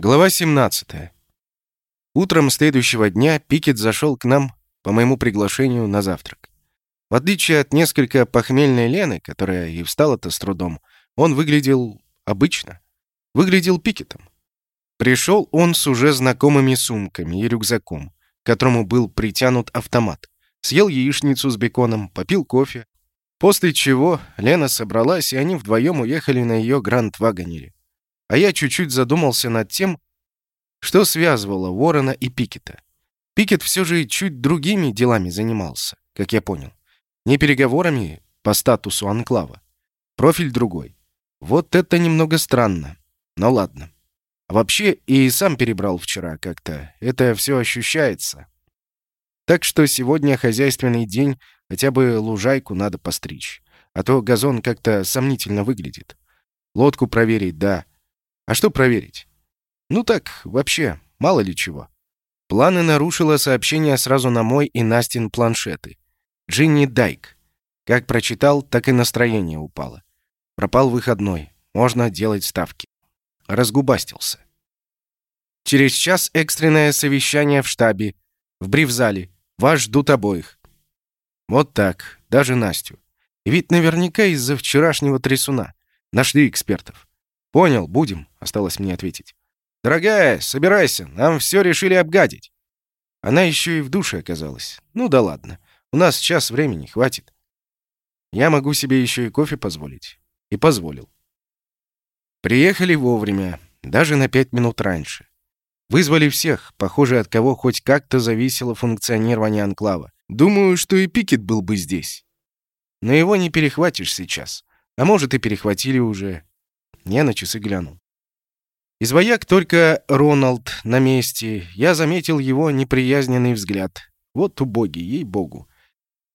Глава 17. Утром следующего дня Пикет зашел к нам по моему приглашению на завтрак. В отличие от несколько похмельной Лены, которая и встала-то с трудом, он выглядел обычно. Выглядел Пикетом. Пришел он с уже знакомыми сумками и рюкзаком, к которому был притянут автомат. Съел яичницу с беконом, попил кофе. После чего Лена собралась, и они вдвоем уехали на ее гранд-вагонере. А я чуть-чуть задумался над тем, что связывало Ворона и Пикета. Пикет все же чуть другими делами занимался, как я понял. Не переговорами по статусу анклава. Профиль другой. Вот это немного странно. Но ладно. Вообще и сам перебрал вчера как-то. Это все ощущается. Так что сегодня хозяйственный день, хотя бы лужайку надо постричь. А то газон как-то сомнительно выглядит. Лодку проверить, да. А что проверить? Ну так, вообще, мало ли чего. Планы нарушило сообщение сразу на мой и Настин планшеты. Джинни Дайк. Как прочитал, так и настроение упало. Пропал выходной. Можно делать ставки. Разгубастился. Через час экстренное совещание в штабе. В брифзале. Вас ждут обоих. Вот так. Даже Настю. Ведь наверняка из-за вчерашнего трясуна. Нашли экспертов. «Понял, будем», — осталось мне ответить. «Дорогая, собирайся, нам все решили обгадить». Она еще и в душе оказалась. Ну да ладно, у нас час времени, хватит. Я могу себе еще и кофе позволить. И позволил. Приехали вовремя, даже на пять минут раньше. Вызвали всех, похоже, от кого хоть как-то зависело функционирование анклава. Думаю, что и Пикет был бы здесь. Но его не перехватишь сейчас. А может, и перехватили уже. Я на часы глянул. Из вояк только Роналд на месте. Я заметил его неприязненный взгляд. Вот убогий, ей-богу.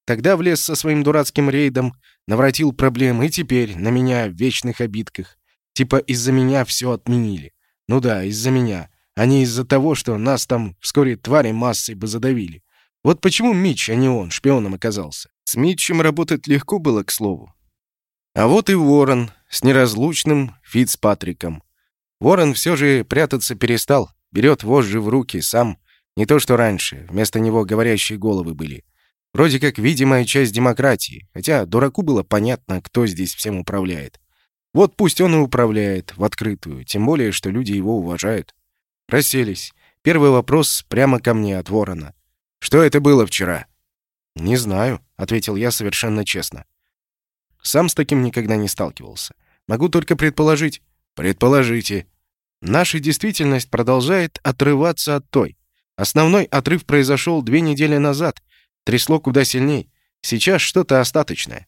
Тогда влез со своим дурацким рейдом, навратил проблем, и теперь на меня в вечных обидках. Типа из-за меня все отменили. Ну да, из-за меня, а не из-за того, что нас там вскоре твари массой бы задавили. Вот почему Митч, а не он, шпионом оказался. С Митчем работать легко было, к слову. А вот и Ворон с неразлучным Фицпатриком. Ворон все же прятаться перестал, берет вожжи в руки сам, не то что раньше, вместо него говорящие головы были. Вроде как видимая часть демократии, хотя дураку было понятно, кто здесь всем управляет. Вот пусть он и управляет в открытую, тем более, что люди его уважают. Расселись. Первый вопрос прямо ко мне от Ворона. «Что это было вчера?» «Не знаю», — ответил я совершенно честно. Сам с таким никогда не сталкивался. Могу только предположить. Предположите. Наша действительность продолжает отрываться от той. Основной отрыв произошел две недели назад. Трясло куда сильней. Сейчас что-то остаточное.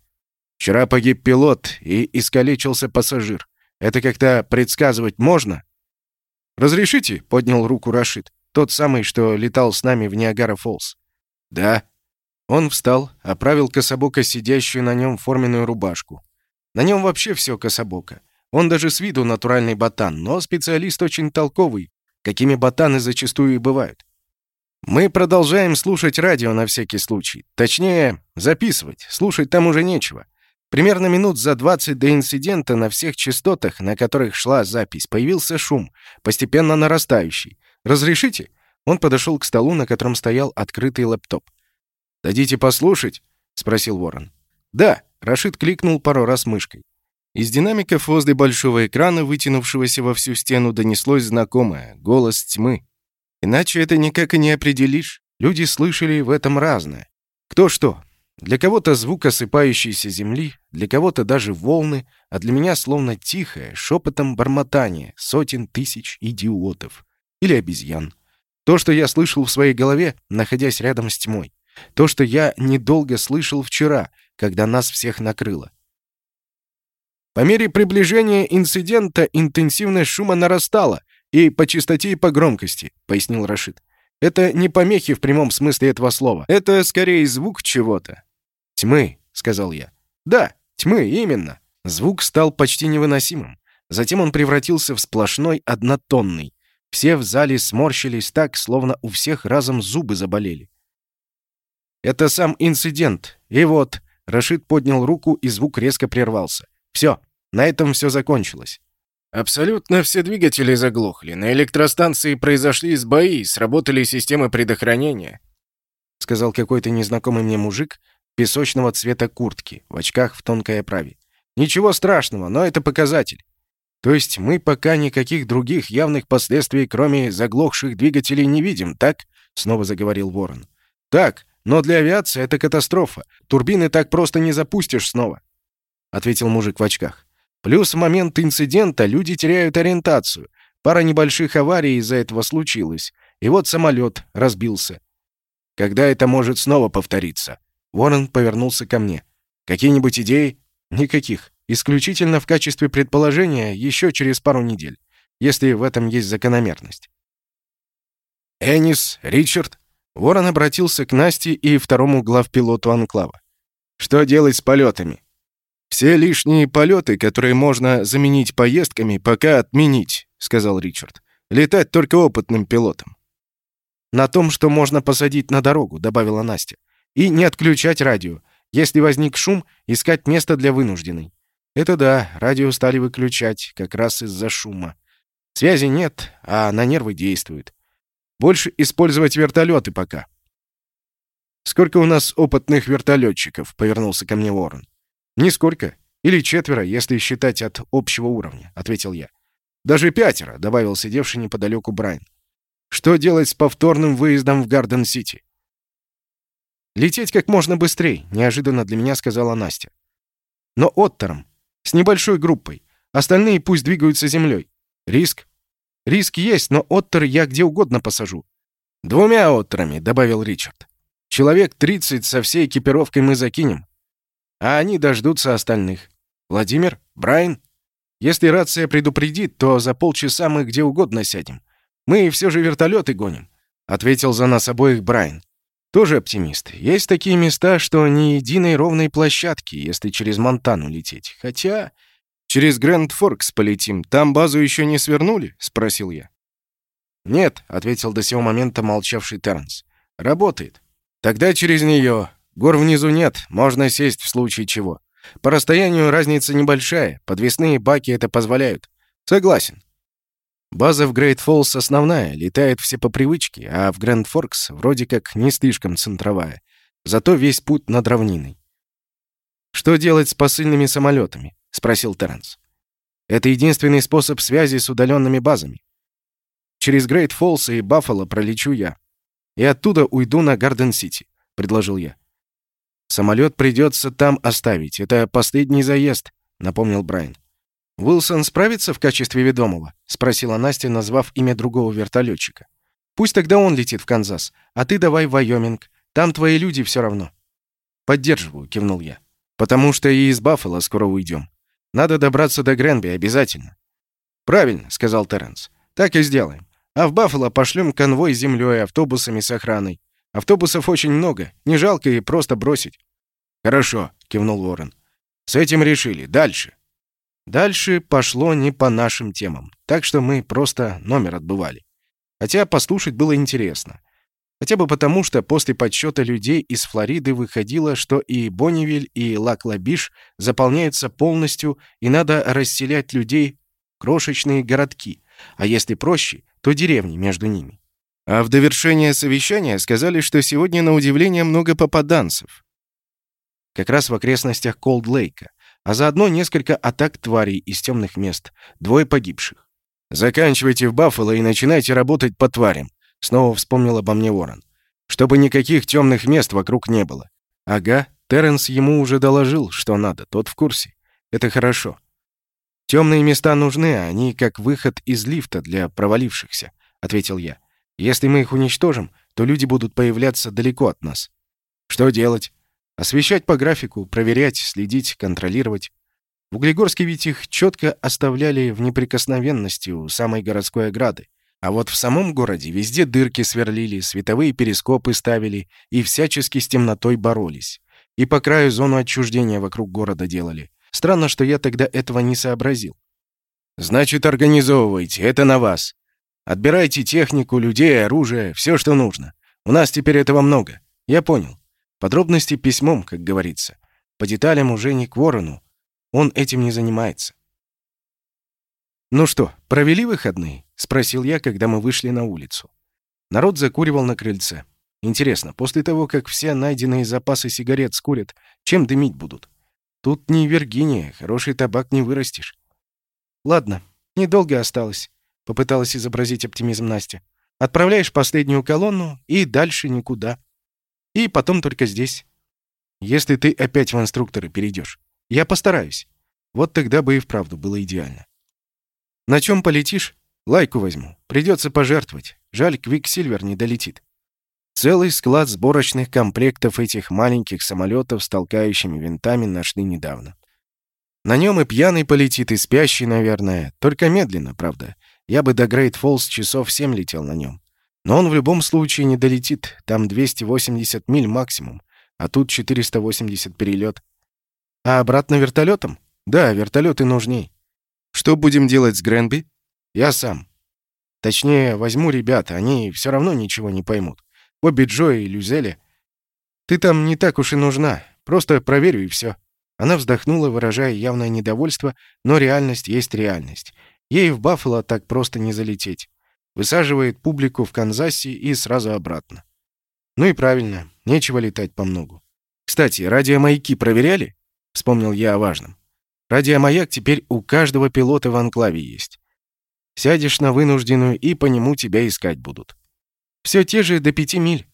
Вчера погиб пилот и искалечился пассажир. Это как-то предсказывать можно? «Разрешите?» — поднял руку Рашид. Тот самый, что летал с нами в Ниагара-Фоллс. «Да». Он встал, оправил кособоко сидящую на нем форменную рубашку. На нем вообще все кособоко. Он даже с виду натуральный ботан, но специалист очень толковый, какими ботаны зачастую и бывают. Мы продолжаем слушать радио на всякий случай. Точнее, записывать. Слушать там уже нечего. Примерно минут за 20 до инцидента на всех частотах, на которых шла запись, появился шум, постепенно нарастающий. «Разрешите?» Он подошел к столу, на котором стоял открытый лэптоп. «Дадите послушать?» — спросил Ворон. «Да», — Рашид кликнул пару раз мышкой. Из динамиков возле большого экрана, вытянувшегося во всю стену, донеслось знакомое — голос тьмы. Иначе это никак и не определишь. Люди слышали в этом разное. Кто что. Для кого-то звук осыпающейся земли, для кого-то даже волны, а для меня словно тихое, шепотом бормотание сотен тысяч идиотов. Или обезьян. То, что я слышал в своей голове, находясь рядом с тьмой. То, что я недолго слышал вчера, когда нас всех накрыло. По мере приближения инцидента интенсивность шума нарастала и по частоте, и по громкости, пояснил Рашид. Это не помехи в прямом смысле этого слова. Это скорее звук чего-то. Тьмы, сказал я. Да, тьмы, именно. Звук стал почти невыносимым. Затем он превратился в сплошной однотонный. Все в зале сморщились так, словно у всех разом зубы заболели. Это сам инцидент. И вот, Рашид поднял руку, и звук резко прервался. Все, на этом все закончилось. Абсолютно все двигатели заглохли. На электростанции произошли сбои, сработали системы предохранения», — сказал какой-то незнакомый мне мужик песочного цвета куртки, в очках в тонкой оправе. «Ничего страшного, но это показатель. То есть мы пока никаких других явных последствий, кроме заглохших двигателей, не видим, так?» — снова заговорил Ворон. «Так, но для авиации это катастрофа. Турбины так просто не запустишь снова», — ответил мужик в очках. «Плюс в момент инцидента люди теряют ориентацию. Пара небольших аварий из-за этого случилось. И вот самолет разбился. Когда это может снова повториться?» Ворон повернулся ко мне. «Какие-нибудь идеи?» «Никаких. Исключительно в качестве предположения еще через пару недель, если в этом есть закономерность». «Энис, Ричард?» Ворон обратился к Насте и второму главпилоту Анклава. «Что делать с полетами?» «Все лишние полеты, которые можно заменить поездками, пока отменить», — сказал Ричард. «Летать только опытным пилотом». «На том, что можно посадить на дорогу», — добавила Настя. «И не отключать радио. Если возник шум, искать место для вынужденной». «Это да, радио стали выключать, как раз из-за шума. Связи нет, а на нервы действует. Больше использовать вертолеты пока». «Сколько у нас опытных вертолетчиков?» — повернулся ко мне Ворон. «Нисколько. Или четверо, если считать от общего уровня», — ответил я. «Даже пятеро», — добавил сидевший неподалеку Брайан. «Что делать с повторным выездом в Гарден-Сити?» «Лететь как можно быстрее», — неожиданно для меня сказала Настя. «Но оттором, с небольшой группой. Остальные пусть двигаются землей. Риск? Риск есть, но оттер я где угодно посажу». «Двумя оттерами», — добавил Ричард. «Человек 30 со всей экипировкой мы закинем. А они дождутся остальных. Владимир? Брайан? Если рация предупредит, то за полчаса мы где угодно сядем. Мы все же вертолеты гоним», — ответил за нас обоих Брайан. Тоже оптимист. Есть такие места, что ни единой ровной площадки, если через Монтану лететь. Хотя... «Через Грэнд Форкс полетим. Там базу еще не свернули?» — спросил я. «Нет», — ответил до сего момента молчавший Тернс. «Работает. Тогда через нее. Гор внизу нет, можно сесть в случае чего. По расстоянию разница небольшая, подвесные баки это позволяют. Согласен. База в Грейт Фоллс основная, летает все по привычке, а в Грэнд Форкс вроде как не слишком центровая. Зато весь путь над равниной. «Что делать с посыльными самолетами?» — спросил Терренс. «Это единственный способ связи с удаленными базами. Через Грейт Фоллс и Баффало пролечу я. И оттуда уйду на Гарден-Сити», — предложил я. «Самолет придется там оставить. Это последний заезд», — напомнил Брайан. «Уилсон справится в качестве ведомого?» — спросила Настя, назвав имя другого вертолетчика. «Пусть тогда он летит в Канзас, а ты давай в Вайоминг. Там твои люди все равно». «Поддерживаю», — кивнул я. «Потому что и из Баффала скоро уйдем. Надо добраться до Гренби обязательно». «Правильно», — сказал Терренс. «Так и сделаем. А в Баффало пошлем конвой с землей, автобусами с охраной. Автобусов очень много, не жалко и просто бросить». «Хорошо», — кивнул Уоррен. «С этим решили. Дальше». Дальше пошло не по нашим темам, так что мы просто номер отбывали. Хотя послушать было интересно. Хотя бы потому, что после подсчета людей из Флориды выходило, что и Бонневиль, и Лак-Лабиш заполняются полностью, и надо расселять людей в крошечные городки, а если проще, то деревни между ними. А в довершение совещания сказали, что сегодня, на удивление, много попаданцев. Как раз в окрестностях Колд-Лейка а заодно несколько атак тварей из темных мест, двое погибших. «Заканчивайте в Баффало и начинайте работать по тварям», — снова вспомнил обо мне Ворон. «Чтобы никаких темных мест вокруг не было». «Ага, Терренс ему уже доложил, что надо, тот в курсе. Это хорошо. Темные места нужны, а они как выход из лифта для провалившихся», — ответил я. «Если мы их уничтожим, то люди будут появляться далеко от нас». «Что делать?» Освещать по графику, проверять, следить, контролировать. В Углегорске ведь их четко оставляли в неприкосновенности у самой городской ограды. А вот в самом городе везде дырки сверлили, световые перископы ставили и всячески с темнотой боролись. И по краю зону отчуждения вокруг города делали. Странно, что я тогда этого не сообразил. «Значит, организовывайте, это на вас. Отбирайте технику, людей, оружие, все, что нужно. У нас теперь этого много. Я понял. Подробности письмом, как говорится. По деталям уже не к ворону. Он этим не занимается. «Ну что, провели выходные?» — спросил я, когда мы вышли на улицу. Народ закуривал на крыльце. Интересно, после того, как все найденные запасы сигарет скурят, чем дымить будут? Тут не Виргиния, хороший табак не вырастешь. «Ладно, недолго осталось», — попыталась изобразить оптимизм Настя. «Отправляешь последнюю колонну и дальше никуда. И потом только здесь. Если ты опять в инструкторы перейдешь. Я постараюсь. Вот тогда бы и вправду было идеально. На чем полетишь? Лайку возьму. Придется пожертвовать. Жаль, Quicksilver не долетит. Целый склад сборочных комплектов этих маленьких самолетов с толкающими винтами нашли недавно. На нем и пьяный полетит, и спящий, наверное. Только медленно, правда. Я бы до Грейт Фоллс часов семь летел на нем. Но он в любом случае не долетит. Там 280 миль максимум. А тут 480 перелет. А обратно вертолетом? Да, вертолеты нужней. Что будем делать с Гренби? Я сам. Точнее, возьму ребят, они все равно ничего не поймут. Бобби Джо и Люзели. Ты там не так уж и нужна. Просто проверю и все. Она вздохнула, выражая явное недовольство, но реальность есть реальность. Ей в Баффало так просто не залететь. Высаживает публику в Канзасе и сразу обратно. Ну и правильно, нечего летать по многу. Кстати, радиомаяки проверяли? Вспомнил я о важном. Радиомаяк теперь у каждого пилота в анклаве есть. Сядешь на вынужденную, и по нему тебя искать будут. Все те же до пяти миль.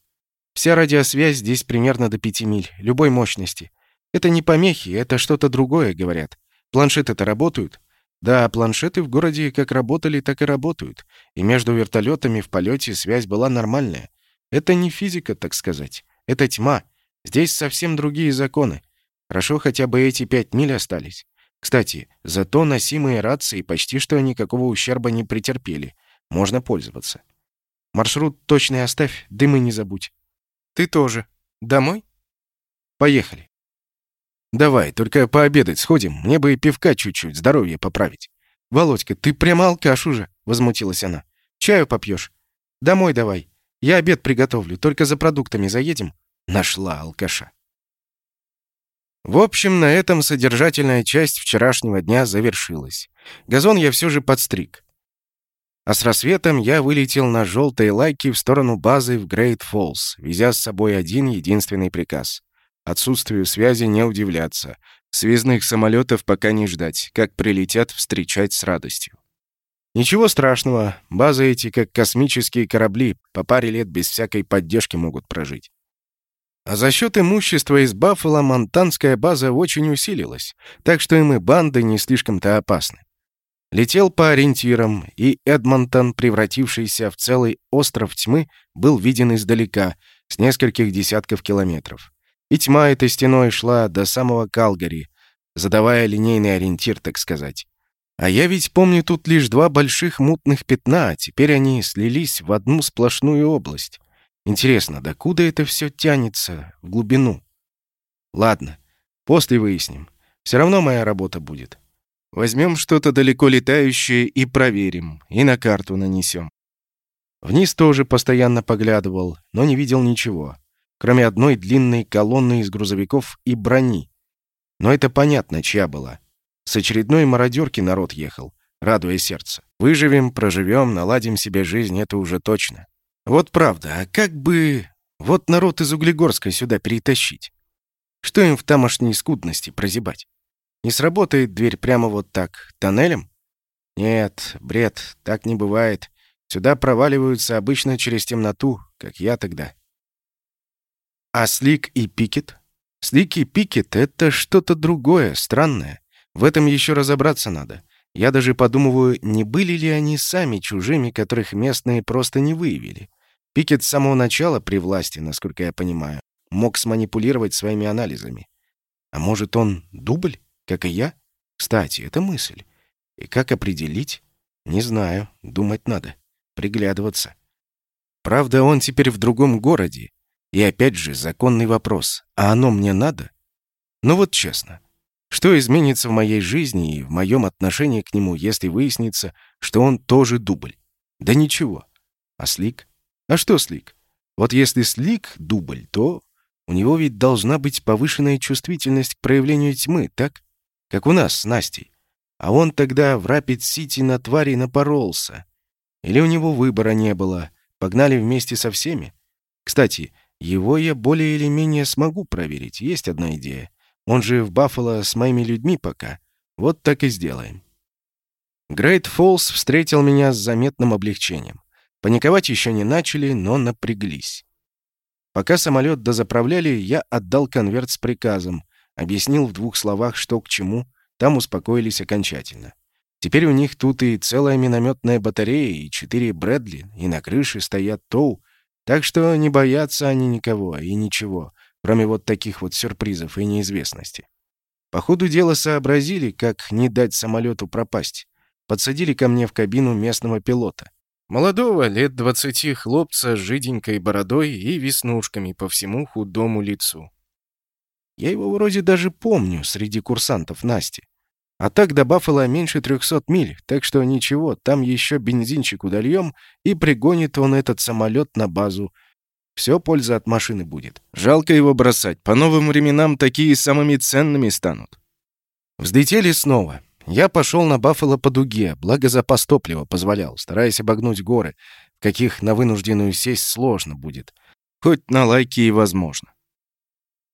Вся радиосвязь здесь примерно до пяти миль, любой мощности. Это не помехи, это что-то другое, говорят. Планшеты-то работают. Да, планшеты в городе как работали, так и работают. И между вертолетами в полете связь была нормальная. Это не физика, так сказать. Это тьма. Здесь совсем другие законы. Хорошо, хотя бы эти пять миль остались. Кстати, зато носимые рации почти что никакого ущерба не претерпели. Можно пользоваться. Маршрут точный оставь, дымы не забудь. Ты тоже. Домой? Поехали. Давай, только пообедать сходим. Мне бы и пивка чуть-чуть, здоровье поправить. Володька, ты прямо алкаш уже, возмутилась она. Чаю попьешь? Домой давай. Я обед приготовлю, только за продуктами заедем. Нашла алкаша. В общем, на этом содержательная часть вчерашнего дня завершилась. Газон я все же подстриг. А с рассветом я вылетел на желтые лайки в сторону базы в Грейт Фоллс, везя с собой один единственный приказ. Отсутствию связи не удивляться. Связных самолетов пока не ждать. Как прилетят, встречать с радостью. Ничего страшного. Базы эти, как космические корабли, по паре лет без всякой поддержки могут прожить. А за счет имущества из Баффала монтанская база очень усилилась, так что им и банды не слишком-то опасны. Летел по ориентирам, и Эдмонтон, превратившийся в целый остров тьмы, был виден издалека, с нескольких десятков километров. И тьма этой стеной шла до самого Калгари, задавая линейный ориентир, так сказать. А я ведь помню тут лишь два больших мутных пятна, а теперь они слились в одну сплошную область. Интересно, докуда это все тянется в глубину? Ладно, после выясним. Все равно моя работа будет. Возьмем что-то далеко летающее и проверим, и на карту нанесем. Вниз тоже постоянно поглядывал, но не видел ничего, кроме одной длинной колонны из грузовиков и брони. Но это понятно, чья была. С очередной мародерки народ ехал, радуя сердце. Выживем, проживем, наладим себе жизнь, это уже точно. Вот правда, а как бы... Вот народ из Углегорска сюда перетащить? Что им в тамошней скудности прозябать? Не сработает дверь прямо вот так, тоннелем? Нет, бред, так не бывает. Сюда проваливаются обычно через темноту, как я тогда. А Слик и Пикет? Слик и Пикет — это что-то другое, странное. В этом еще разобраться надо. Я даже подумываю, не были ли они сами чужими, которых местные просто не выявили. Пикет с самого начала при власти, насколько я понимаю, мог сманипулировать своими анализами. А может, он дубль, как и я? Кстати, это мысль. И как определить? Не знаю, думать надо, приглядываться. Правда, он теперь в другом городе. И опять же, законный вопрос. А оно мне надо? Ну вот честно, что изменится в моей жизни и в моем отношении к нему, если выяснится, что он тоже дубль? Да ничего. А Слик? А что Слик? Вот если Слик дубль, то у него ведь должна быть повышенная чувствительность к проявлению тьмы, так? Как у нас с Настей. А он тогда в Рапид-Сити на твари напоролся. Или у него выбора не было. Погнали вместе со всеми. Кстати, его я более или менее смогу проверить. Есть одна идея. Он же в Баффало с моими людьми пока. Вот так и сделаем. Грейт Фолс встретил меня с заметным облегчением. Паниковать еще не начали, но напряглись. Пока самолет дозаправляли, я отдал конверт с приказом, объяснил в двух словах, что к чему, там успокоились окончательно. Теперь у них тут и целая минометная батарея, и четыре Брэдли, и на крыше стоят Тоу, так что не боятся они никого и ничего, кроме вот таких вот сюрпризов и неизвестности. По ходу дела сообразили, как не дать самолету пропасть. Подсадили ко мне в кабину местного пилота. Молодого, лет двадцати хлопца с жиденькой бородой и веснушками по всему худому лицу. Я его вроде даже помню среди курсантов Насти. А так до Баффала меньше трехсот миль, так что ничего, там еще бензинчик удальем, и пригонит он этот самолет на базу. Все польза от машины будет. Жалко его бросать, по новым временам такие самыми ценными станут. Взлетели снова. Я пошел на Баффало по дуге, благо запас топлива позволял, стараясь обогнуть горы, каких на вынужденную сесть сложно будет. Хоть на лайке и возможно.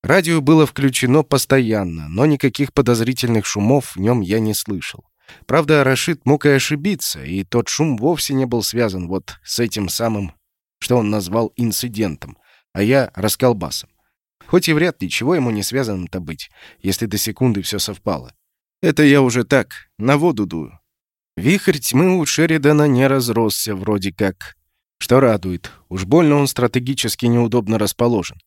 Радио было включено постоянно, но никаких подозрительных шумов в нем я не слышал. Правда, Рашид мог и ошибиться, и тот шум вовсе не был связан вот с этим самым, что он назвал инцидентом, а я расколбасом. Хоть и вряд ли чего ему не связанным-то быть, если до секунды все совпало. Это я уже так, на воду дую. Вихрь тьмы у Шеридана не разросся вроде как. Что радует, уж больно он стратегически неудобно расположен.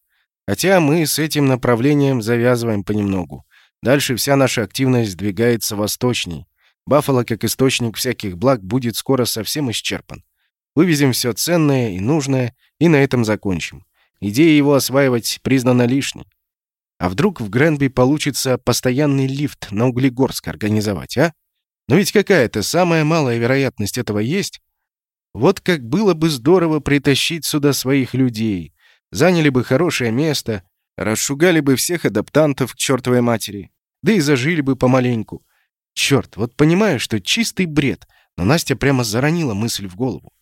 Хотя мы с этим направлением завязываем понемногу. Дальше вся наша активность двигается восточней. Баффало, как источник всяких благ, будет скоро совсем исчерпан. Вывезем все ценное и нужное, и на этом закончим. Идея его осваивать признана лишней. А вдруг в Гренби получится постоянный лифт на Углегорск организовать, а? Но ведь какая-то самая малая вероятность этого есть. Вот как было бы здорово притащить сюда своих людей. Заняли бы хорошее место, расшугали бы всех адаптантов к чертовой матери. Да и зажили бы помаленьку. Черт, вот понимаю, что чистый бред, но Настя прямо заронила мысль в голову.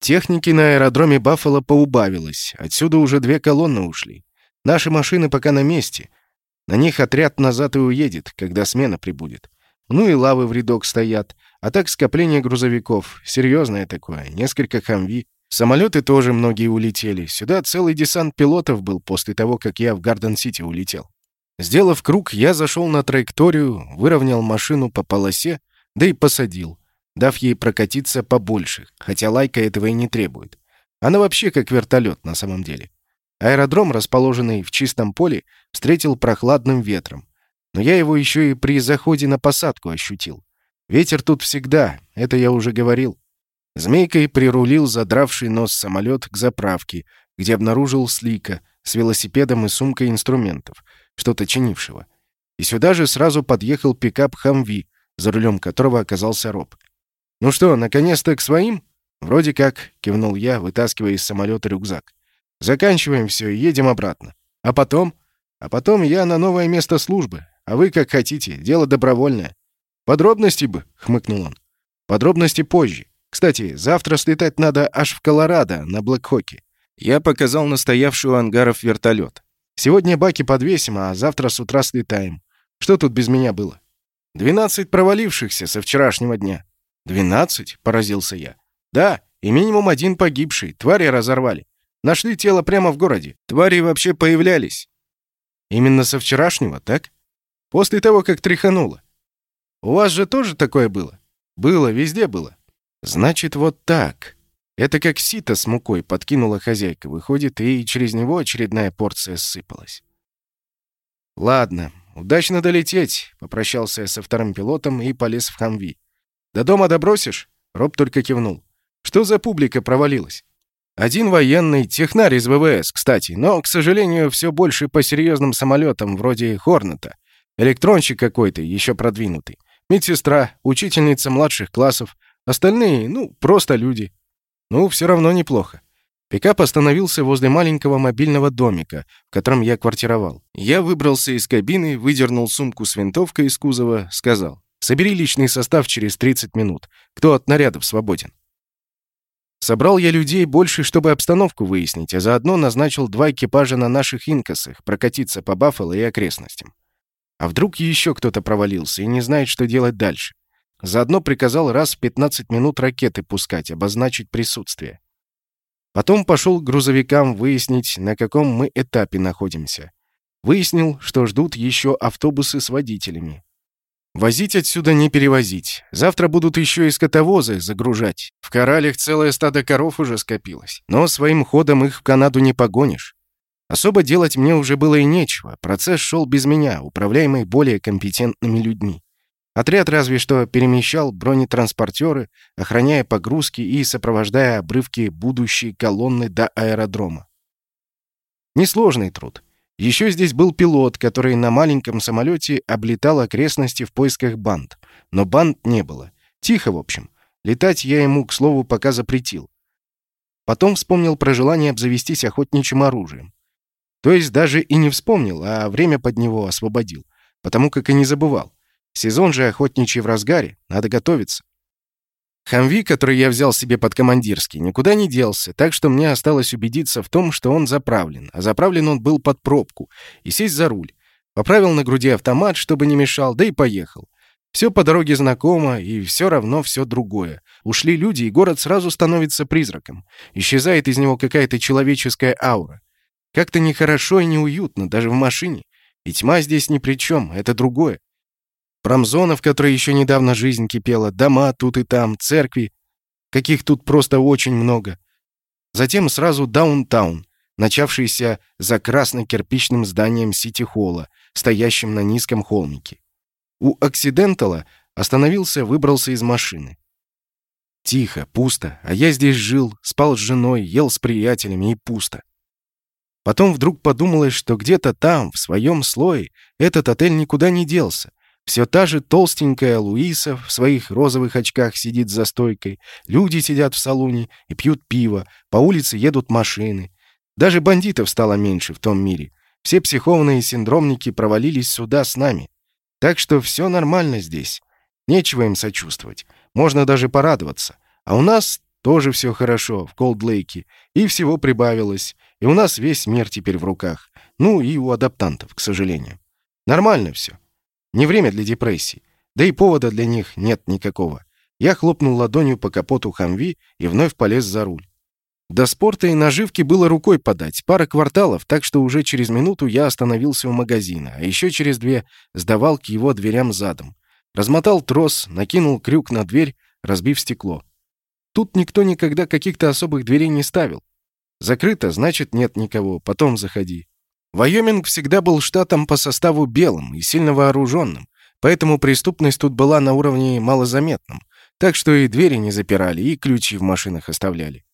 Техники на аэродроме Баффало поубавилось. Отсюда уже две колонны ушли. Наши машины пока на месте. На них отряд назад и уедет, когда смена прибудет. Ну и лавы в рядок стоят. А так скопление грузовиков. Серьезное такое. Несколько хамви. Самолеты тоже многие улетели. Сюда целый десант пилотов был после того, как я в Гарден-Сити улетел. Сделав круг, я зашел на траекторию, выровнял машину по полосе, да и посадил, дав ей прокатиться побольше, хотя лайка этого и не требует. Она вообще как вертолет на самом деле. Аэродром, расположенный в чистом поле, встретил прохладным ветром. Но я его еще и при заходе на посадку ощутил. Ветер тут всегда, это я уже говорил. Змейкой прирулил задравший нос самолет к заправке, где обнаружил Слика с велосипедом и сумкой инструментов, что-то чинившего. И сюда же сразу подъехал пикап «Хамви», за рулем которого оказался Роб. «Ну что, наконец-то к своим?» «Вроде как», — кивнул я, вытаскивая из самолета рюкзак. Заканчиваем все и едем обратно. А потом? А потом я на новое место службы. А вы как хотите, дело добровольное. Подробности бы, хмыкнул он. Подробности позже. Кстати, завтра слетать надо аж в Колорадо на Блэкхоке. Я показал настоявший у ангаров вертолет. Сегодня баки подвесим, а завтра с утра слетаем. Что тут без меня было? Двенадцать провалившихся со вчерашнего дня. Двенадцать? Поразился я. Да, и минимум один погибший. Твари разорвали. Нашли тело прямо в городе. Твари вообще появлялись. Именно со вчерашнего, так? После того, как тряхануло. У вас же тоже такое было? Было, везде было. Значит, вот так. Это как сито с мукой подкинула хозяйка. Выходит, и через него очередная порция сыпалась. Ладно, удачно долететь, попрощался я со вторым пилотом и полез в Хамви. До дома добросишь? Роб только кивнул. Что за публика провалилась? Один военный, технарь из ВВС, кстати, но, к сожалению, все больше по серьезным самолетам, вроде Хорнета. Электронщик какой-то, еще продвинутый. Медсестра, учительница младших классов. Остальные, ну, просто люди. Ну, все равно неплохо. Пикап остановился возле маленького мобильного домика, в котором я квартировал. Я выбрался из кабины, выдернул сумку с винтовкой из кузова, сказал. Собери личный состав через 30 минут. Кто от нарядов свободен?» Собрал я людей больше, чтобы обстановку выяснить, а заодно назначил два экипажа на наших инкасах прокатиться по Баффало и окрестностям. А вдруг еще кто-то провалился и не знает, что делать дальше? Заодно приказал раз в 15 минут ракеты пускать, обозначить присутствие. Потом пошел к грузовикам выяснить, на каком мы этапе находимся. Выяснил, что ждут еще автобусы с водителями. Возить отсюда не перевозить. Завтра будут еще и скотовозы загружать. В коралях целое стадо коров уже скопилось. Но своим ходом их в Канаду не погонишь. Особо делать мне уже было и нечего. Процесс шел без меня, управляемый более компетентными людьми. Отряд разве что перемещал бронетранспортеры, охраняя погрузки и сопровождая обрывки будущей колонны до аэродрома. Несложный труд. Еще здесь был пилот, который на маленьком самолете облетал окрестности в поисках банд. Но банд не было. Тихо, в общем. Летать я ему, к слову, пока запретил. Потом вспомнил про желание обзавестись охотничьим оружием. То есть даже и не вспомнил, а время под него освободил. Потому как и не забывал. Сезон же охотничий в разгаре, надо готовиться. Хамви, который я взял себе под командирский, никуда не делся, так что мне осталось убедиться в том, что он заправлен. А заправлен он был под пробку. И сесть за руль. Поправил на груди автомат, чтобы не мешал, да и поехал. Все по дороге знакомо, и все равно все другое. Ушли люди, и город сразу становится призраком. Исчезает из него какая-то человеческая аура. Как-то нехорошо и неуютно, даже в машине. И тьма здесь ни при чем, это другое. Промзона, в которой еще недавно жизнь кипела, дома тут и там, церкви, каких тут просто очень много. Затем сразу даунтаун, начавшийся за красно-кирпичным зданием Сити-холла, стоящим на низком холмике. У Оксидентала остановился, выбрался из машины. Тихо, пусто, а я здесь жил, спал с женой, ел с приятелями и пусто. Потом вдруг подумалось, что где-то там, в своем слое, этот отель никуда не делся, все та же толстенькая Луиса в своих розовых очках сидит за стойкой. Люди сидят в салоне и пьют пиво. По улице едут машины. Даже бандитов стало меньше в том мире. Все психованные синдромники провалились сюда с нами. Так что все нормально здесь. Нечего им сочувствовать. Можно даже порадоваться. А у нас тоже все хорошо в Колд-Лейке. И всего прибавилось. И у нас весь мир теперь в руках. Ну и у адаптантов, к сожалению. Нормально все. Не время для депрессий. Да и повода для них нет никакого. Я хлопнул ладонью по капоту Хамви и вновь полез за руль. До спорта и наживки было рукой подать, пара кварталов, так что уже через минуту я остановился у магазина, а еще через две сдавал к его дверям задом. Размотал трос, накинул крюк на дверь, разбив стекло. Тут никто никогда каких-то особых дверей не ставил. Закрыто, значит, нет никого, потом заходи. Вайоминг всегда был штатом по составу белым и сильно вооруженным, поэтому преступность тут была на уровне малозаметном, так что и двери не запирали, и ключи в машинах оставляли.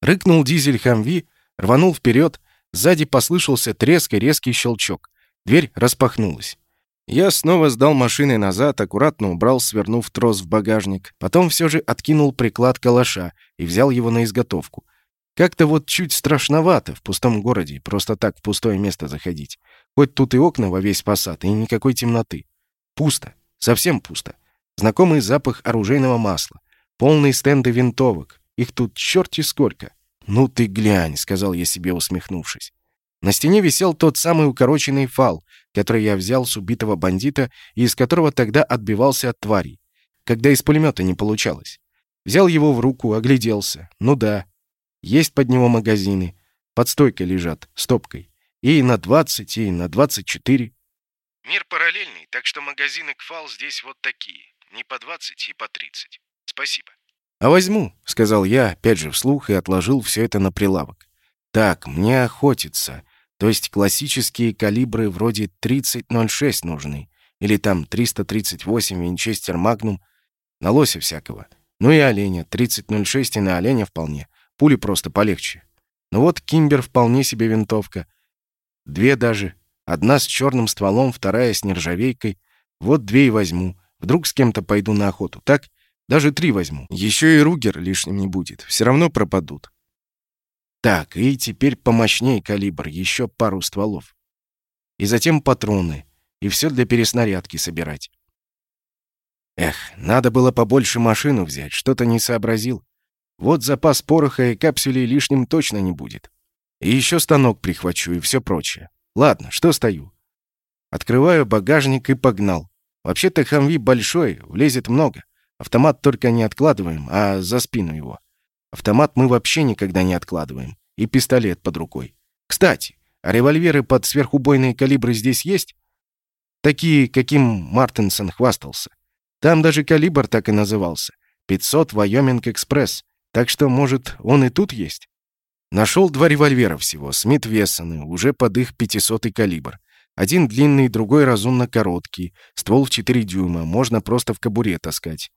Рыкнул дизель Хамви, рванул вперед, сзади послышался треск и резкий щелчок. Дверь распахнулась. Я снова сдал машины назад, аккуратно убрал, свернув трос в багажник. Потом все же откинул приклад калаша и взял его на изготовку. Как-то вот чуть страшновато в пустом городе, просто так в пустое место заходить. Хоть тут и окна во весь посад, и никакой темноты. Пусто. Совсем пусто. Знакомый запах оружейного масла. Полные стенды винтовок. Их тут черти сколько. «Ну ты глянь», — сказал я себе, усмехнувшись. На стене висел тот самый укороченный фал, который я взял с убитого бандита и из которого тогда отбивался от тварей, когда из пулемета не получалось. Взял его в руку, огляделся. Ну да, есть под него магазины. Под стойкой лежат, стопкой. И на 20, и на 24. Мир параллельный, так что магазины КФАЛ здесь вот такие. Не по 20 и по 30. Спасибо. «А возьму», — сказал я, опять же вслух, и отложил все это на прилавок. «Так, мне охотиться. То есть классические калибры вроде 30.06 нужны. Или там 338 Винчестер Магнум. На лося всякого. Ну и оленя. 30.06 и на оленя вполне. Пули просто полегче. Но вот Кимбер вполне себе винтовка. Две даже. Одна с черным стволом, вторая с нержавейкой. Вот две и возьму. Вдруг с кем-то пойду на охоту. Так? Даже три возьму. Еще и Ругер лишним не будет. Все равно пропадут. Так, и теперь помощнее калибр. Еще пару стволов. И затем патроны. И все для переснарядки собирать. Эх, надо было побольше машину взять, что-то не сообразил. Вот запас пороха и капсулей лишним точно не будет. И еще станок прихвачу и все прочее. Ладно, что стою? Открываю багажник и погнал. Вообще-то хамви большой, влезет много. Автомат только не откладываем, а за спину его. Автомат мы вообще никогда не откладываем. И пистолет под рукой. Кстати, а револьверы под сверхубойные калибры здесь есть? Такие, каким Мартинсон хвастался. Там даже калибр так и назывался. 500 Вайоминг Экспресс. Так что, может, он и тут есть? Нашел два револьвера всего, Смит Вессоны, уже под их 500 калибр. Один длинный, другой разумно короткий. Ствол в 4 дюйма, можно просто в кобуре таскать.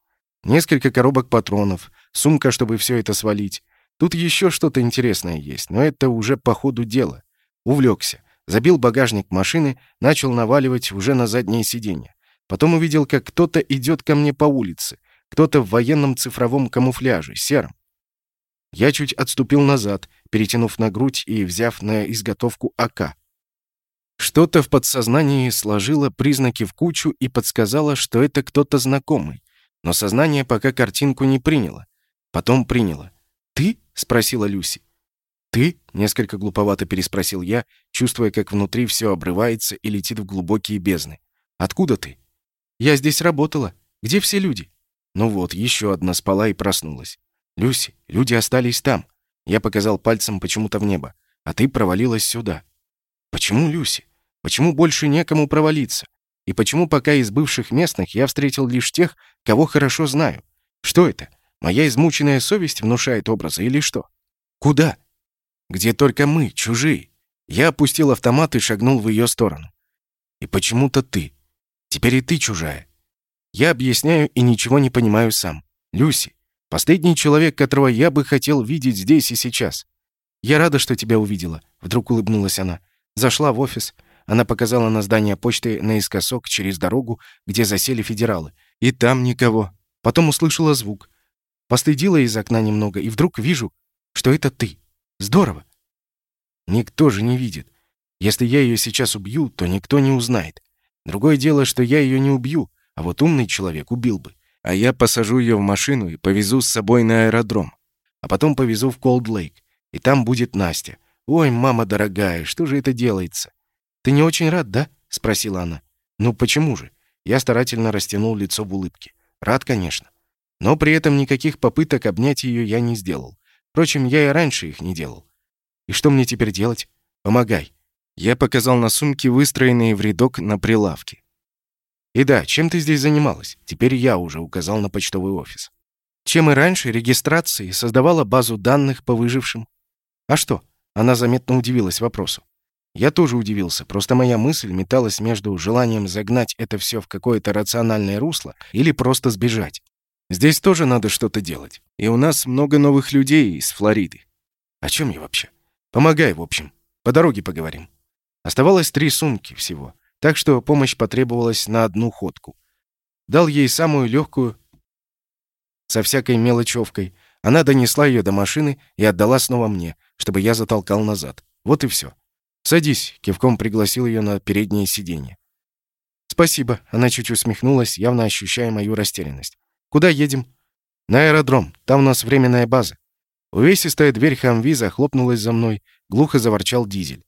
Несколько коробок патронов, сумка, чтобы все это свалить. Тут еще что-то интересное есть, но это уже по ходу дела. Увлекся. Забил багажник машины, начал наваливать уже на заднее сиденье. Потом увидел, как кто-то идет ко мне по улице. Кто-то в военном цифровом камуфляже, сером. Я чуть отступил назад, перетянув на грудь и взяв на изготовку АК. Что-то в подсознании сложило признаки в кучу и подсказало, что это кто-то знакомый. Но сознание пока картинку не приняло. Потом приняло. «Ты?» — спросила Люси. «Ты?» — несколько глуповато переспросил я, чувствуя, как внутри все обрывается и летит в глубокие бездны. «Откуда ты?» «Я здесь работала. Где все люди?» Ну вот, еще одна спала и проснулась. «Люси, люди остались там». Я показал пальцем почему-то в небо. «А ты провалилась сюда». «Почему, Люси? Почему больше некому провалиться? И почему пока из бывших местных я встретил лишь тех, кого хорошо знаю? Что это? Моя измученная совесть внушает образы или что? Куда?» где только мы, чужие. Я опустил автомат и шагнул в ее сторону. И почему-то ты. Теперь и ты чужая. Я объясняю и ничего не понимаю сам. Люси, последний человек, которого я бы хотел видеть здесь и сейчас. Я рада, что тебя увидела, вдруг улыбнулась она. Зашла в офис. Она показала на здание почты наискосок через дорогу, где засели федералы. И там никого. Потом услышала звук. Постыдила из окна немного, и вдруг вижу, что это ты. Здорово. Никто же не видит. Если я ее сейчас убью, то никто не узнает. Другое дело, что я ее не убью, а вот умный человек убил бы. А я посажу ее в машину и повезу с собой на аэродром. А потом повезу в Колд-Лейк. И там будет Настя. Ой, мама дорогая, что же это делается? Ты не очень рад, да? спросила она. Ну почему же? Я старательно растянул лицо в улыбке. Рад, конечно. Но при этом никаких попыток обнять ее я не сделал. Впрочем, я и раньше их не делал. И что мне теперь делать? Помогай. Я показал на сумки, выстроенные в рядок на прилавке. И да, чем ты здесь занималась? Теперь я уже указал на почтовый офис. Чем и раньше, регистрации, создавала базу данных по выжившим. А что? Она заметно удивилась вопросу. Я тоже удивился, просто моя мысль металась между желанием загнать это все в какое-то рациональное русло или просто сбежать. Здесь тоже надо что-то делать. И у нас много новых людей из Флориды. О чем я вообще? Помогай, в общем. По дороге поговорим. Оставалось три сумки всего, так что помощь потребовалась на одну ходку. Дал ей самую легкую, со всякой мелочевкой. Она донесла ее до машины и отдала снова мне, чтобы я затолкал назад. Вот и все. «Садись», — кивком пригласил ее на переднее сиденье. «Спасибо», — она чуть усмехнулась, явно ощущая мою растерянность. Куда едем?» «На аэродром. Там у нас временная база». Увесистая дверь Хамви захлопнулась за мной, глухо заворчал дизель.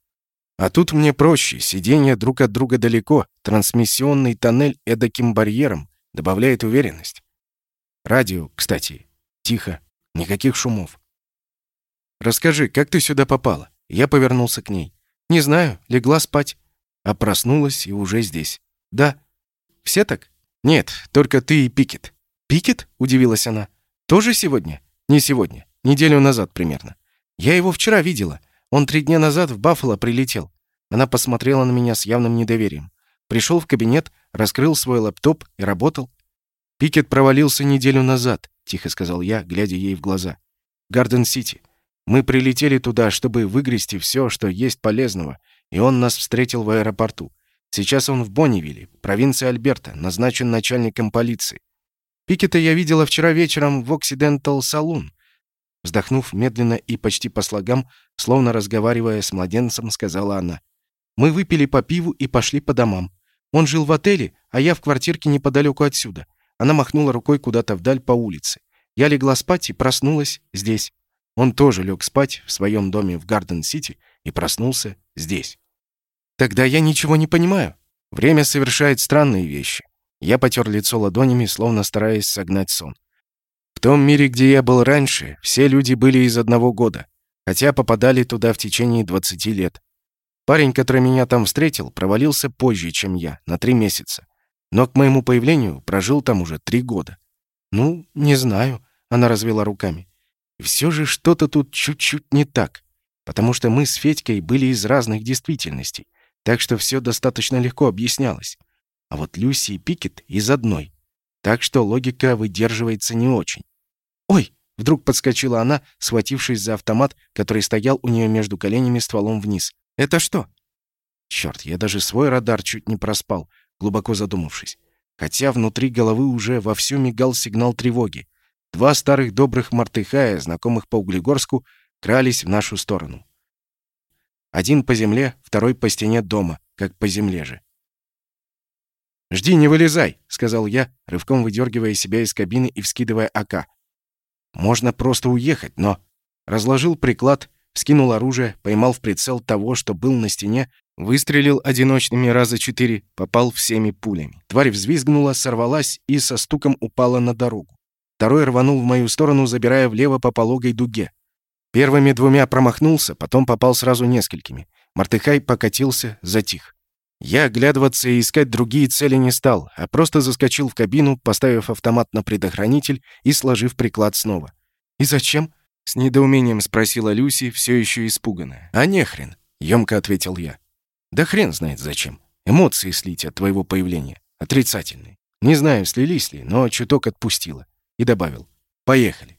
А тут мне проще, сиденья друг от друга далеко, трансмиссионный тоннель эдаким барьером добавляет уверенность. Радио, кстати, тихо, никаких шумов. «Расскажи, как ты сюда попала?» Я повернулся к ней. «Не знаю, легла спать». А проснулась и уже здесь. «Да». «Все так?» «Нет, только ты и Пикет». «Пикет?» — удивилась она. «Тоже сегодня?» «Не сегодня. Неделю назад примерно. Я его вчера видела. Он три дня назад в Баффало прилетел». Она посмотрела на меня с явным недоверием. Пришел в кабинет, раскрыл свой лэптоп и работал. «Пикет провалился неделю назад», — тихо сказал я, глядя ей в глаза. «Гарден-Сити. Мы прилетели туда, чтобы выгрести все, что есть полезного, и он нас встретил в аэропорту. Сейчас он в Бонневилле, провинция Альберта, назначен начальником полиции. Пикета я видела вчера вечером в Occidental Saloon. Вздохнув медленно и почти по слогам, словно разговаривая с младенцем, сказала она. Мы выпили по пиву и пошли по домам. Он жил в отеле, а я в квартирке неподалеку отсюда. Она махнула рукой куда-то вдаль по улице. Я легла спать и проснулась здесь. Он тоже лег спать в своем доме в Гарден-Сити и проснулся здесь. Тогда я ничего не понимаю. Время совершает странные вещи. Я потер лицо ладонями, словно стараясь согнать сон. В том мире, где я был раньше, все люди были из одного года, хотя попадали туда в течение 20 лет. Парень, который меня там встретил, провалился позже, чем я, на три месяца. Но к моему появлению прожил там уже три года. «Ну, не знаю», — она развела руками. «И все же что-то тут чуть-чуть не так, потому что мы с Федькой были из разных действительностей, так что все достаточно легко объяснялось. А вот Люси и Пикет из одной. Так что логика выдерживается не очень. «Ой!» — вдруг подскочила она, схватившись за автомат, который стоял у нее между коленями стволом вниз. «Это что?» Черт, я даже свой радар чуть не проспал, глубоко задумавшись. Хотя внутри головы уже вовсю мигал сигнал тревоги. Два старых добрых мартыхая, знакомых по Углегорску, крались в нашу сторону. Один по земле, второй по стене дома, как по земле же. «Жди, не вылезай», — сказал я, рывком выдергивая себя из кабины и вскидывая АК. «Можно просто уехать, но...» Разложил приклад, скинул оружие, поймал в прицел того, что был на стене, выстрелил одиночными раза четыре, попал всеми пулями. Тварь взвизгнула, сорвалась и со стуком упала на дорогу. Второй рванул в мою сторону, забирая влево по пологой дуге. Первыми двумя промахнулся, потом попал сразу несколькими. Мартыхай покатился, затих. Я оглядываться и искать другие цели не стал, а просто заскочил в кабину, поставив автомат на предохранитель и сложив приклад снова. «И зачем?» — с недоумением спросила Люси, все еще испуганная. «А не хрен», — емко ответил я. «Да хрен знает зачем. Эмоции слить от твоего появления. Отрицательные. Не знаю, слились ли, но чуток отпустила». И добавил. «Поехали».